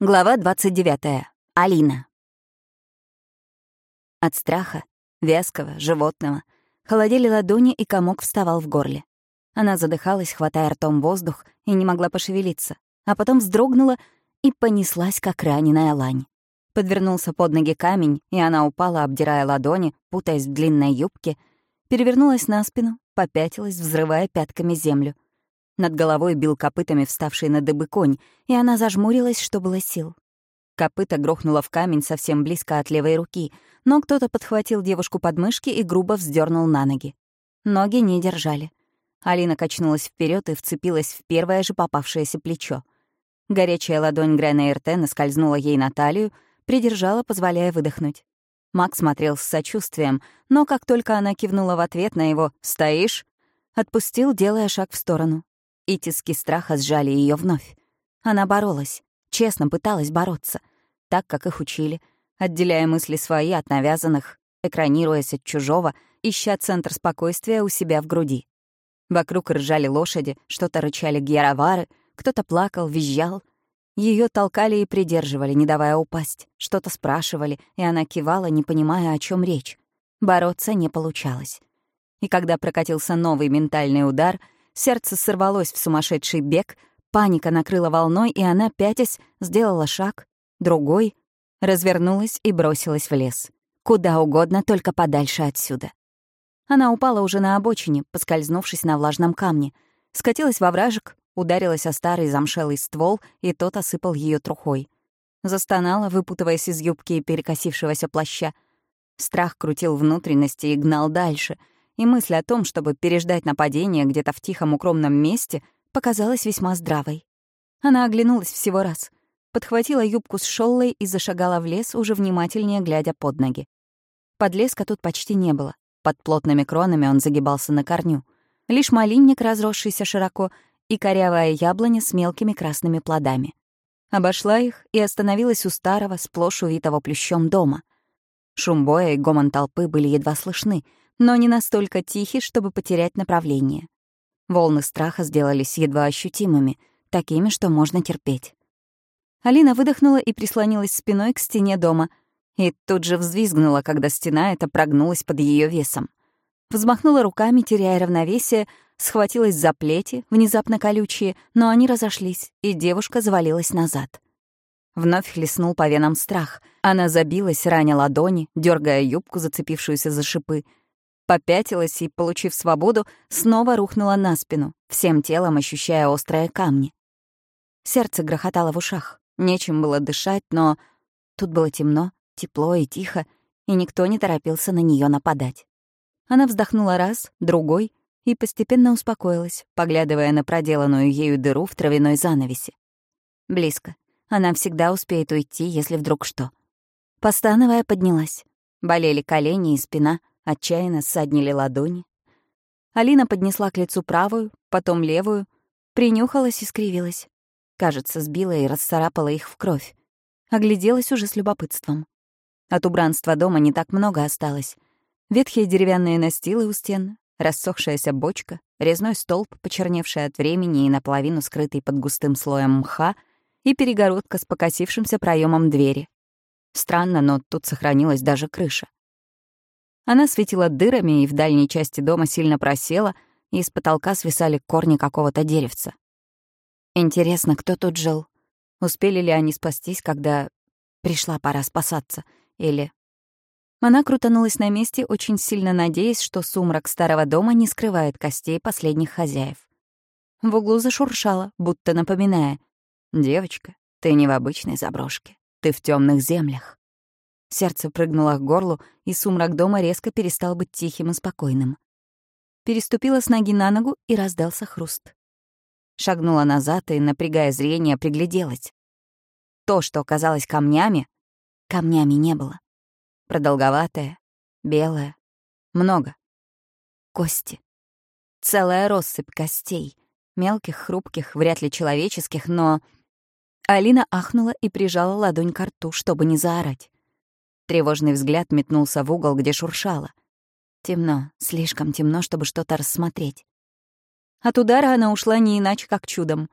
Глава 29. Алина. От страха, вязкого, животного, холодели ладони, и комок вставал в горле. Она задыхалась, хватая ртом воздух, и не могла пошевелиться, а потом вздрогнула и понеслась, как раненая лань. Подвернулся под ноги камень, и она упала, обдирая ладони, путаясь в длинной юбке, перевернулась на спину, попятилась, взрывая пятками землю — над головой бил копытами вставший на дыбы конь, и она зажмурилась, что было сил. Копыта грохнуло в камень совсем близко от левой руки, но кто-то подхватил девушку под мышки и грубо вздернул на ноги. Ноги не держали. Алина качнулась вперед и вцепилась в первое же попавшееся плечо. Горячая ладонь Грена Эртена скользнула ей на талию, придержала, позволяя выдохнуть. Макс смотрел с сочувствием, но как только она кивнула в ответ на его «Стоишь?», отпустил, делая шаг в сторону и тиски страха сжали ее вновь. Она боролась, честно пыталась бороться, так, как их учили, отделяя мысли свои от навязанных, экранируясь от чужого, ища центр спокойствия у себя в груди. Вокруг ржали лошади, что-то рычали гьяровары, кто-то плакал, визжал. Ее толкали и придерживали, не давая упасть, что-то спрашивали, и она кивала, не понимая, о чем речь. Бороться не получалось. И когда прокатился новый ментальный удар — Сердце сорвалось в сумасшедший бег, паника накрыла волной, и она, пятясь, сделала шаг, другой, развернулась и бросилась в лес. Куда угодно, только подальше отсюда. Она упала уже на обочине, поскользнувшись на влажном камне, скатилась во вражек, ударилась о старый замшелый ствол, и тот осыпал ее трухой. Застонала, выпутываясь из юбки и перекосившегося плаща. Страх крутил внутренности и гнал дальше — и мысль о том, чтобы переждать нападение где-то в тихом укромном месте, показалась весьма здравой. Она оглянулась всего раз, подхватила юбку с шоллой и зашагала в лес, уже внимательнее глядя под ноги. Подлеска тут почти не было. Под плотными кронами он загибался на корню. Лишь малинник, разросшийся широко, и корявая яблоня с мелкими красными плодами. Обошла их и остановилась у старого, сплошь увитого плющом дома. Шум боя и гомон толпы были едва слышны, но не настолько тихий, чтобы потерять направление. Волны страха сделались едва ощутимыми, такими, что можно терпеть. Алина выдохнула и прислонилась спиной к стене дома, и тут же взвизгнула, когда стена эта прогнулась под ее весом. Взмахнула руками, теряя равновесие, схватилась за плети, внезапно колючие, но они разошлись, и девушка завалилась назад. Вновь хлестнул по венам страх. Она забилась, раня ладони, дергая юбку, зацепившуюся за шипы, попятилась и, получив свободу, снова рухнула на спину, всем телом ощущая острые камни. Сердце грохотало в ушах, нечем было дышать, но тут было темно, тепло и тихо, и никто не торопился на нее нападать. Она вздохнула раз, другой и постепенно успокоилась, поглядывая на проделанную ею дыру в травяной занавесе. Близко. Она всегда успеет уйти, если вдруг что. Постановая поднялась. Болели колени и спина, Отчаянно ссаднили ладони. Алина поднесла к лицу правую, потом левую, принюхалась и скривилась. Кажется, сбила и расцарапала их в кровь. Огляделась уже с любопытством. От убранства дома не так много осталось. Ветхие деревянные настилы у стен, рассохшаяся бочка, резной столб, почерневший от времени и наполовину скрытый под густым слоем мха, и перегородка с покосившимся проемом двери. Странно, но тут сохранилась даже крыша. Она светила дырами и в дальней части дома сильно просела, и с потолка свисали корни какого-то деревца. Интересно, кто тут жил? Успели ли они спастись, когда пришла пора спасаться? Или... Она крутанулась на месте, очень сильно надеясь, что сумрак старого дома не скрывает костей последних хозяев. В углу зашуршало, будто напоминая. «Девочка, ты не в обычной заброшке, ты в темных землях». Сердце прыгнуло к горлу, и сумрак дома резко перестал быть тихим и спокойным. Переступила с ноги на ногу, и раздался хруст. Шагнула назад и, напрягая зрение, пригляделась. То, что казалось камнями, камнями не было. Продолговатое, белое, много. Кости. Целая россыпь костей. Мелких, хрупких, вряд ли человеческих, но... Алина ахнула и прижала ладонь к рту, чтобы не заорать. Тревожный взгляд метнулся в угол, где шуршало. Темно, слишком темно, чтобы что-то рассмотреть. От удара она ушла не иначе, как чудом.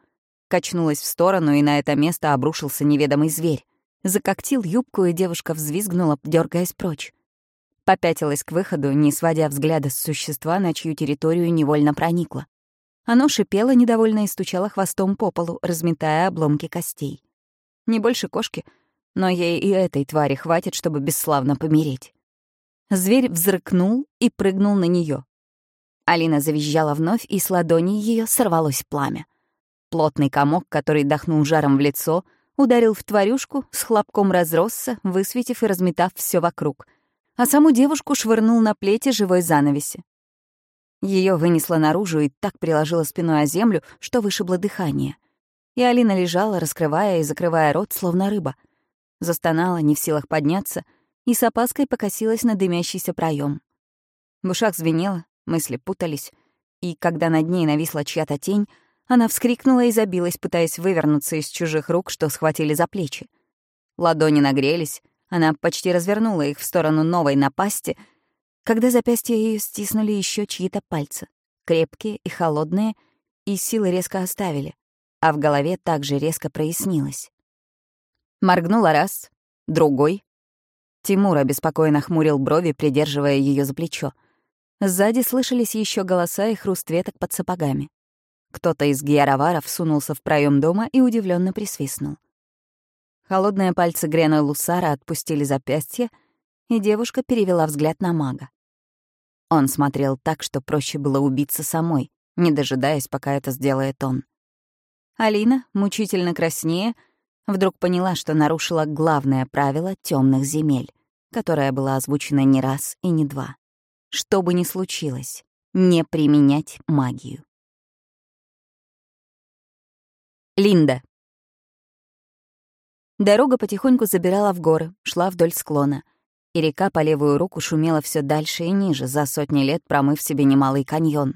качнулась в сторону, и на это место обрушился неведомый зверь. Закоктил юбку, и девушка взвизгнула, дергаясь прочь. Попятилась к выходу, не сводя взгляда с существа, на чью территорию невольно проникла. Оно шипело недовольно и стучало хвостом по полу, разметая обломки костей. Не больше кошки, но ей и этой твари хватит, чтобы бесславно помереть. Зверь взрыкнул и прыгнул на нее. Алина завизжала вновь, и с ладони ее сорвалось пламя. Плотный комок, который дохнул жаром в лицо, ударил в тварюшку, с хлопком разросся, высветив и разметав все вокруг, а саму девушку швырнул на плете живой занавеси. Ее вынесло наружу и так приложило спиной о землю, что вышибло дыхание. И Алина лежала, раскрывая и закрывая рот, словно рыба. Застонала, не в силах подняться, и с опаской покосилась на дымящийся проем. В ушах звенело, мысли путались, и когда над ней нависла чья-то тень, она вскрикнула и забилась, пытаясь вывернуться из чужих рук, что схватили за плечи. Ладони нагрелись, она почти развернула их в сторону новой напасти — когда запястья ее стиснули еще чьи-то пальцы, крепкие и холодные, и силы резко оставили, а в голове также резко прояснилось. Моргнула раз, другой. Тимур обеспокоенно хмурил брови, придерживая ее за плечо. Сзади слышались еще голоса и хруст веток под сапогами. Кто-то из гиароваров сунулся в проем дома и удивленно присвистнул. Холодные пальцы Грена Лусара отпустили запястье, и девушка перевела взгляд на мага. Он смотрел так, что проще было убиться самой, не дожидаясь, пока это сделает он. Алина, мучительно краснее, вдруг поняла, что нарушила главное правило темных земель, которое было озвучено не раз и не два. Что бы ни случилось, не применять магию. Линда. Дорога потихоньку забирала в горы, шла вдоль склона — и река по левую руку шумела все дальше и ниже, за сотни лет промыв себе немалый каньон.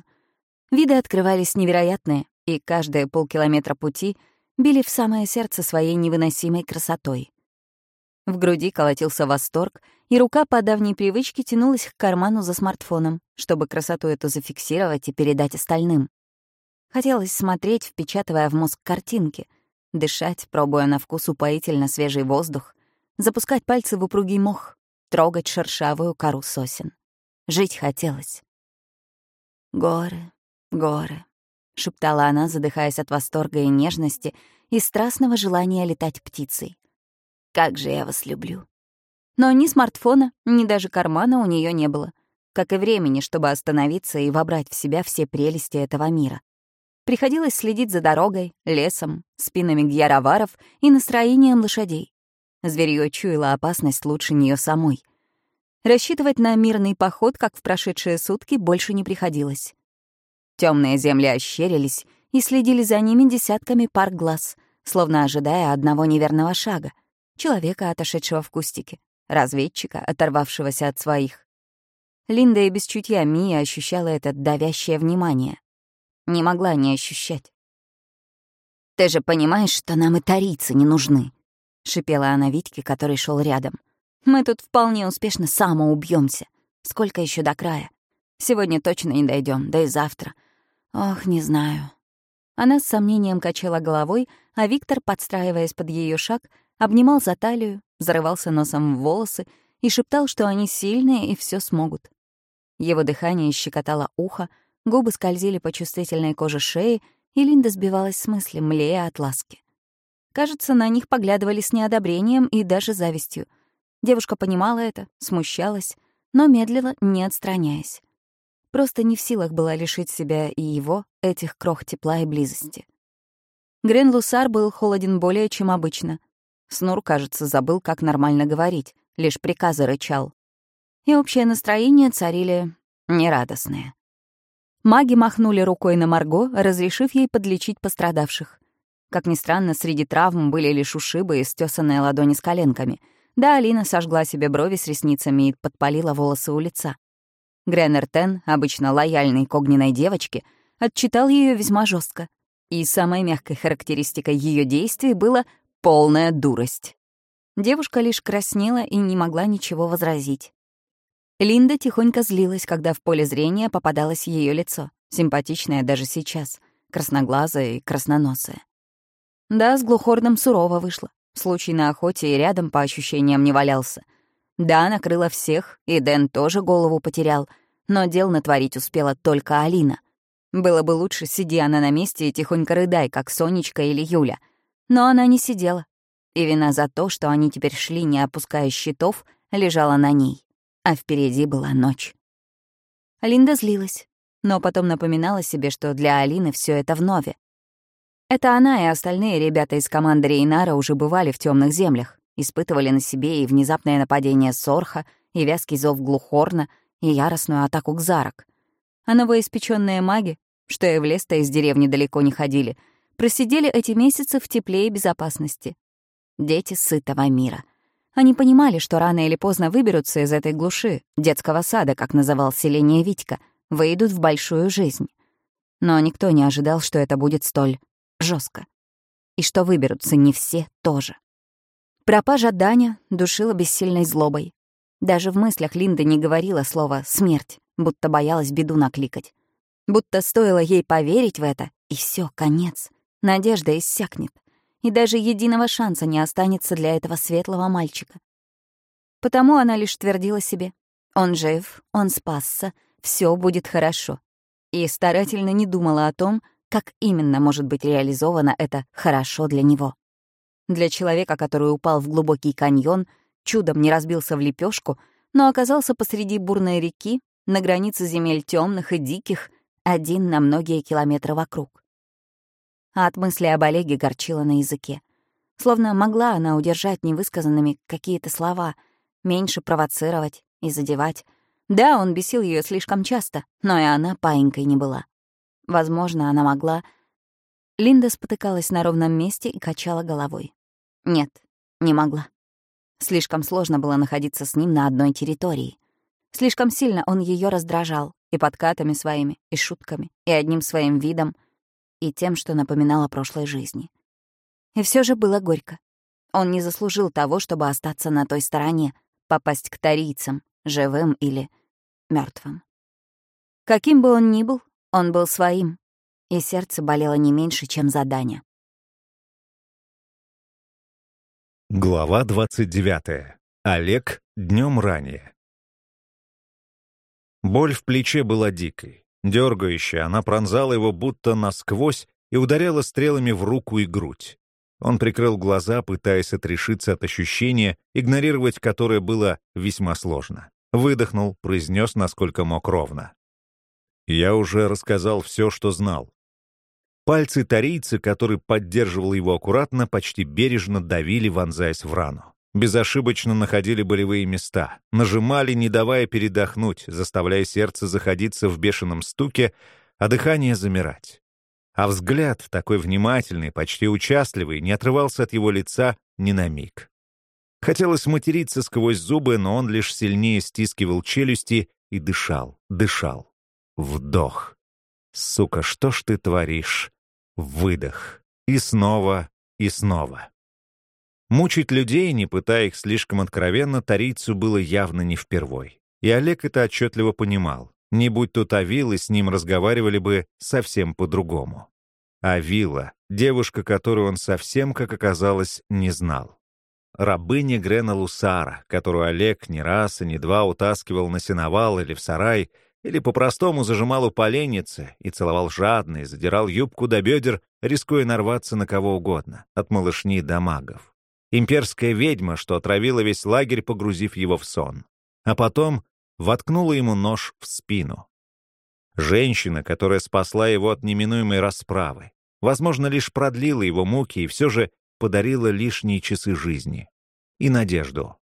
Виды открывались невероятные, и каждые полкилометра пути били в самое сердце своей невыносимой красотой. В груди колотился восторг, и рука по давней привычке тянулась к карману за смартфоном, чтобы красоту эту зафиксировать и передать остальным. Хотелось смотреть, впечатывая в мозг картинки, дышать, пробуя на вкус упоительно свежий воздух, запускать пальцы в упругий мох, трогать шершавую кору сосен. Жить хотелось. «Горы, горы», — шептала она, задыхаясь от восторга и нежности и страстного желания летать птицей. «Как же я вас люблю!» Но ни смартфона, ни даже кармана у нее не было, как и времени, чтобы остановиться и вобрать в себя все прелести этого мира. Приходилось следить за дорогой, лесом, спинами гьяроваров и настроением лошадей. Зверьё чуяло опасность лучше нее самой. Рассчитывать на мирный поход, как в прошедшие сутки, больше не приходилось. Темные земли ощерились и следили за ними десятками пар глаз, словно ожидая одного неверного шага — человека, отошедшего в кустики, разведчика, оторвавшегося от своих. Линда и без чутья Мия ощущала это давящее внимание. Не могла не ощущать. «Ты же понимаешь, что нам и тарицы не нужны», — шипела она Витьке, который шел рядом. «Мы тут вполне успешно самоубьемся. Сколько еще до края? Сегодня точно не дойдем, да и завтра. Ох, не знаю». Она с сомнением качала головой, а Виктор, подстраиваясь под ее шаг, обнимал за талию, зарывался носом в волосы и шептал, что они сильные и все смогут. Его дыхание щекотало ухо, губы скользили по чувствительной коже шеи, и Линда сбивалась с мысли, млея от ласки. Кажется, на них поглядывали с неодобрением и даже завистью. Девушка понимала это, смущалась, но медлила, не отстраняясь. Просто не в силах была лишить себя и его этих крох тепла и близости. Грен Лусар был холоден более, чем обычно. Снур, кажется, забыл, как нормально говорить, лишь приказы рычал. И общее настроение царили нерадостные. Маги махнули рукой на Марго, разрешив ей подлечить пострадавших. Как ни странно, среди травм были лишь ушибы и стесанные ладони с коленками. Да, Алина сожгла себе брови с ресницами и подпалила волосы у лица. Греннер Тен, обычно лояльный к огненной девочке, отчитал ее весьма жестко. И самой мягкой характеристикой ее действий была полная дурость. Девушка лишь краснела и не могла ничего возразить. Линда тихонько злилась, когда в поле зрения попадалось ее лицо, симпатичное даже сейчас, красноглазое и красноносое. Да, с Глухорном сурово вышло. Случай на охоте и рядом, по ощущениям, не валялся. Да, накрыла всех, и Дэн тоже голову потерял, но дел натворить успела только Алина. Было бы лучше, сиди она на месте и тихонько рыдай, как Сонечка или Юля. Но она не сидела. И вина за то, что они теперь шли, не опуская щитов, лежала на ней. А впереди была ночь. Линда злилась, но потом напоминала себе, что для Алины все это вновь. Это она и остальные ребята из команды Рейнара уже бывали в темных землях, испытывали на себе и внезапное нападение Сорха, и вязкий зов Глухорна, и яростную атаку Кзарок. А новоиспеченные маги, что и в лес-то из деревни далеко не ходили, просидели эти месяцы в тепле и безопасности. Дети сытого мира. Они понимали, что рано или поздно выберутся из этой глуши, детского сада, как называл селение Витька, выйдут в большую жизнь. Но никто не ожидал, что это будет столь жестко. И что выберутся не все тоже. Пропажа Даня душила бессильной злобой. Даже в мыслях Линда не говорила слово «смерть», будто боялась беду накликать. Будто стоило ей поверить в это, и все, конец. Надежда иссякнет. И даже единого шанса не останется для этого светлого мальчика. Потому она лишь твердила себе. Он жив, он спасся, все будет хорошо. И старательно не думала о том, как именно может быть реализовано это «хорошо» для него. Для человека, который упал в глубокий каньон, чудом не разбился в лепешку, но оказался посреди бурной реки, на границе земель темных и диких, один на многие километры вокруг. А от мысли об Олеге горчила на языке. Словно могла она удержать невысказанными какие-то слова, меньше провоцировать и задевать. Да, он бесил ее слишком часто, но и она паинькой не была. Возможно, она могла... Линда спотыкалась на ровном месте и качала головой. Нет, не могла. Слишком сложно было находиться с ним на одной территории. Слишком сильно он ее раздражал и подкатами своими, и шутками, и одним своим видом, и тем, что напоминало прошлой жизни. И все же было горько. Он не заслужил того, чтобы остаться на той стороне, попасть к тарийцам, живым или мертвым. Каким бы он ни был, он был своим, и сердце болело не меньше, чем за Глава 29. Олег днем ранее. Боль в плече была дикой. Дергающая, она пронзала его будто насквозь и ударяла стрелами в руку и грудь. Он прикрыл глаза, пытаясь отрешиться от ощущения, игнорировать которое было весьма сложно. Выдохнул, произнес, насколько мог ровно. Я уже рассказал все, что знал. Пальцы тарийца, который поддерживал его аккуратно, почти бережно давили, вонзаясь в рану. Безошибочно находили болевые места, нажимали, не давая передохнуть, заставляя сердце заходиться в бешеном стуке, а дыхание замирать. А взгляд, такой внимательный, почти участливый, не отрывался от его лица ни на миг. Хотелось материться сквозь зубы, но он лишь сильнее стискивал челюсти и дышал, дышал. Вдох. Сука, что ж ты творишь? Выдох. И снова, и снова. Мучить людей, не пытая их слишком откровенно, Тарийцу было явно не впервой. И Олег это отчетливо понимал. Не будь тут Авилы, с ним разговаривали бы совсем по-другому. Авила — девушка, которую он совсем, как оказалось, не знал. Рабыня Грена Лусара, которую Олег не раз и не два утаскивал на сеновал или в сарай — или по-простому зажимал у поленницы и целовал жадно и задирал юбку до бедер, рискуя нарваться на кого угодно, от малышни до магов. Имперская ведьма, что отравила весь лагерь, погрузив его в сон. А потом воткнула ему нож в спину. Женщина, которая спасла его от неминуемой расправы, возможно, лишь продлила его муки и все же подарила лишние часы жизни и надежду.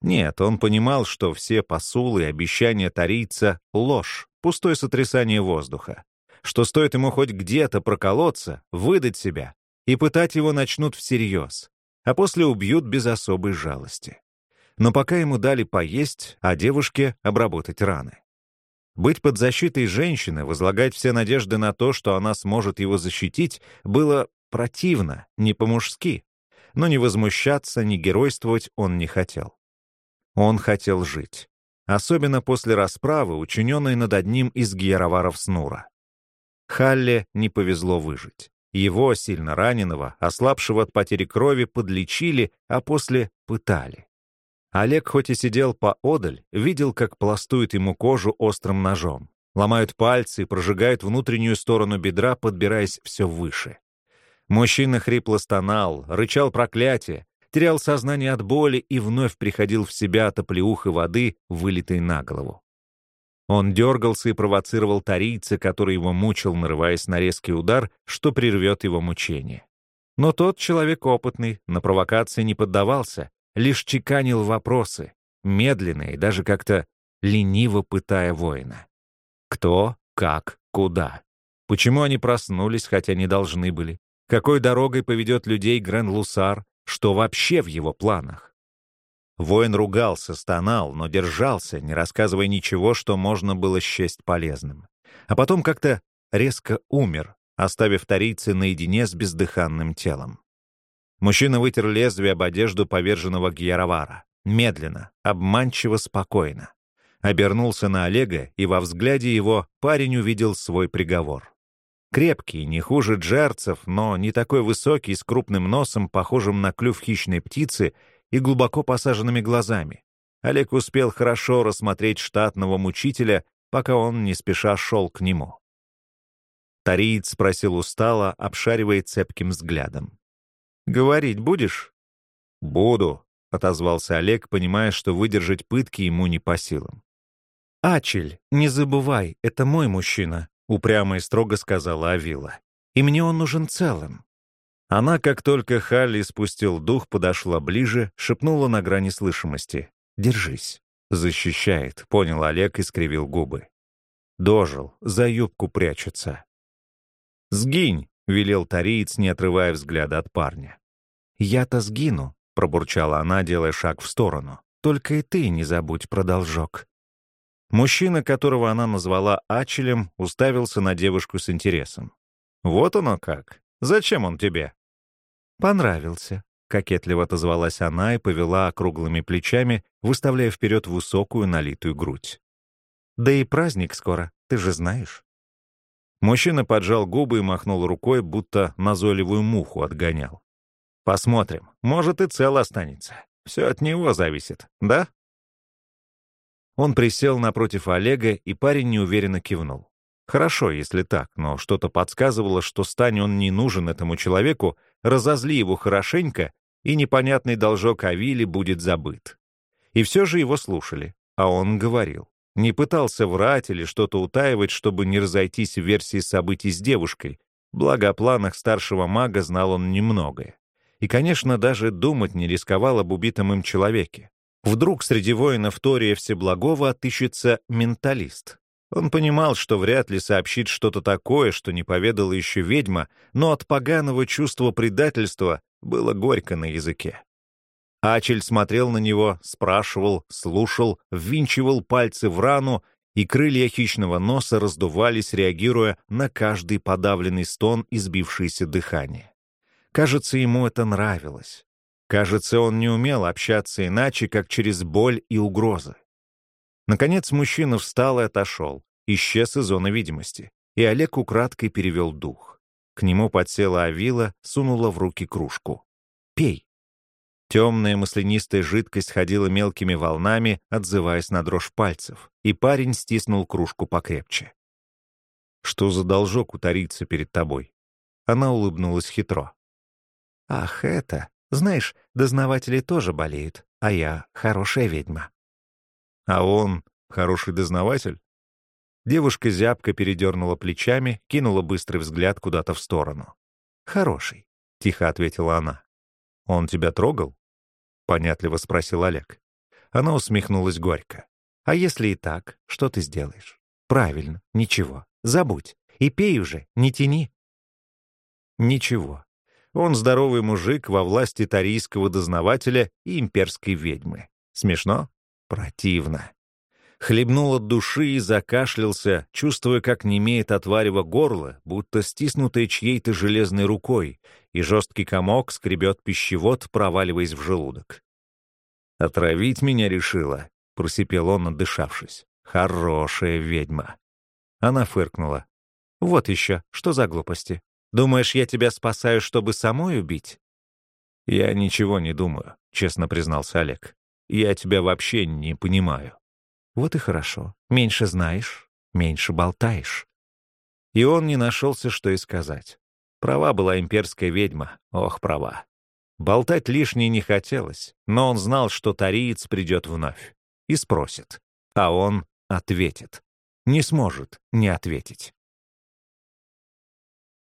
Нет, он понимал, что все посулы и обещания тарийца — ложь, пустое сотрясание воздуха. Что стоит ему хоть где-то проколоться, выдать себя, и пытать его начнут всерьез, а после убьют без особой жалости. Но пока ему дали поесть, а девушке обработать раны. Быть под защитой женщины, возлагать все надежды на то, что она сможет его защитить, было противно, не по-мужски. Но не возмущаться, не геройствовать он не хотел. Он хотел жить. Особенно после расправы, учиненной над одним из гиероваров Снура. Халле не повезло выжить. Его, сильно раненого, ослабшего от потери крови, подлечили, а после пытали. Олег, хоть и сидел поодаль, видел, как пластуют ему кожу острым ножом. Ломают пальцы и прожигают внутреннюю сторону бедра, подбираясь все выше. Мужчина хрипло стонал, рычал проклятие, терял сознание от боли и вновь приходил в себя от оплеухи воды, вылитой на голову. Он дергался и провоцировал тарийца, который его мучил, нарываясь на резкий удар, что прервет его мучение. Но тот человек опытный, на провокации не поддавался, лишь чеканил вопросы, медленно и даже как-то лениво пытая воина. Кто, как, куда? Почему они проснулись, хотя не должны были? Какой дорогой поведет людей Грен-Лусар? Что вообще в его планах? Воин ругался, стонал, но держался, не рассказывая ничего, что можно было счесть полезным. А потом как-то резко умер, оставив тарийцы наедине с бездыханным телом. Мужчина вытер лезвие об одежду поверженного Гьяровара. Медленно, обманчиво спокойно. Обернулся на Олега, и во взгляде его парень увидел свой приговор. Крепкий, не хуже джерцев, но не такой высокий, с крупным носом, похожим на клюв хищной птицы и глубоко посаженными глазами. Олег успел хорошо рассмотреть штатного мучителя, пока он не спеша шел к нему. Тариец спросил устало, обшаривая цепким взглядом. «Говорить будешь?» «Буду», — отозвался Олег, понимая, что выдержать пытки ему не по силам. «Ачель, не забывай, это мой мужчина», — упрямо и строго сказала Авила. «И мне он нужен целым». Она, как только Халли спустил дух, подошла ближе, шепнула на грани слышимости. «Держись». «Защищает», — понял Олег и скривил губы. Дожил, за юбку прячется. «Сгинь», — велел тариец, не отрывая взгляда от парня. «Я-то сгину», — пробурчала она, делая шаг в сторону. «Только и ты не забудь про должок». Мужчина, которого она назвала Ачелем, уставился на девушку с интересом. «Вот оно как. Зачем он тебе?» «Понравился», — кокетливо отозвалась она и повела округлыми плечами, выставляя вперед высокую налитую грудь. «Да и праздник скоро, ты же знаешь». Мужчина поджал губы и махнул рукой, будто назойливую муху отгонял. «Посмотрим. Может, и цел останется. Все от него зависит, да?» Он присел напротив Олега, и парень неуверенно кивнул. Хорошо, если так, но что-то подсказывало, что стань он не нужен этому человеку, разозли его хорошенько, и непонятный должок Авили будет забыт. И все же его слушали, а он говорил. Не пытался врать или что-то утаивать, чтобы не разойтись в версии событий с девушкой, благо о планах старшего мага знал он немногое. И, конечно, даже думать не рисковал об убитом им человеке. Вдруг среди воинов Тория Всеблагого отыщется менталист. Он понимал, что вряд ли сообщит что-то такое, что не поведала еще ведьма, но от поганого чувства предательства было горько на языке. Ачель смотрел на него, спрашивал, слушал, ввинчивал пальцы в рану, и крылья хищного носа раздувались, реагируя на каждый подавленный стон и сбившееся дыхание. Кажется, ему это нравилось. Кажется, он не умел общаться иначе, как через боль и угрозы. Наконец мужчина встал и отошел, исчез из зоны видимости, и Олег украдкой перевел дух. К нему подсела Авила, сунула в руки кружку. «Пей». Темная маслянистая жидкость ходила мелкими волнами, отзываясь на дрожь пальцев, и парень стиснул кружку покрепче. «Что за должок утарится перед тобой?» Она улыбнулась хитро. «Ах, это... Знаешь, дознаватели тоже болеют, а я хорошая ведьма». «А он хороший дознаватель?» Девушка зябко передернула плечами, кинула быстрый взгляд куда-то в сторону. «Хороший», — тихо ответила она. «Он тебя трогал?» — понятливо спросил Олег. Она усмехнулась горько. «А если и так, что ты сделаешь?» «Правильно, ничего. Забудь. И пей уже, не тяни». «Ничего. Он здоровый мужик во власти тарийского дознавателя и имперской ведьмы. Смешно? Противно». Хлебнул от души и закашлялся, чувствуя, как немеет от варева горло, будто стиснутое чьей-то железной рукой, и жесткий комок скребет пищевод, проваливаясь в желудок. «Отравить меня решила», — просипел он, отдышавшись. «Хорошая ведьма». Она фыркнула. «Вот еще, что за глупости? Думаешь, я тебя спасаю, чтобы самой убить?» «Я ничего не думаю», — честно признался Олег. «Я тебя вообще не понимаю». «Вот и хорошо. Меньше знаешь, меньше болтаешь». И он не нашелся, что и сказать. Права была имперская ведьма. Ох, права. Болтать лишнее не хотелось, но он знал, что тариец придет вновь и спросит. А он ответит. Не сможет не ответить.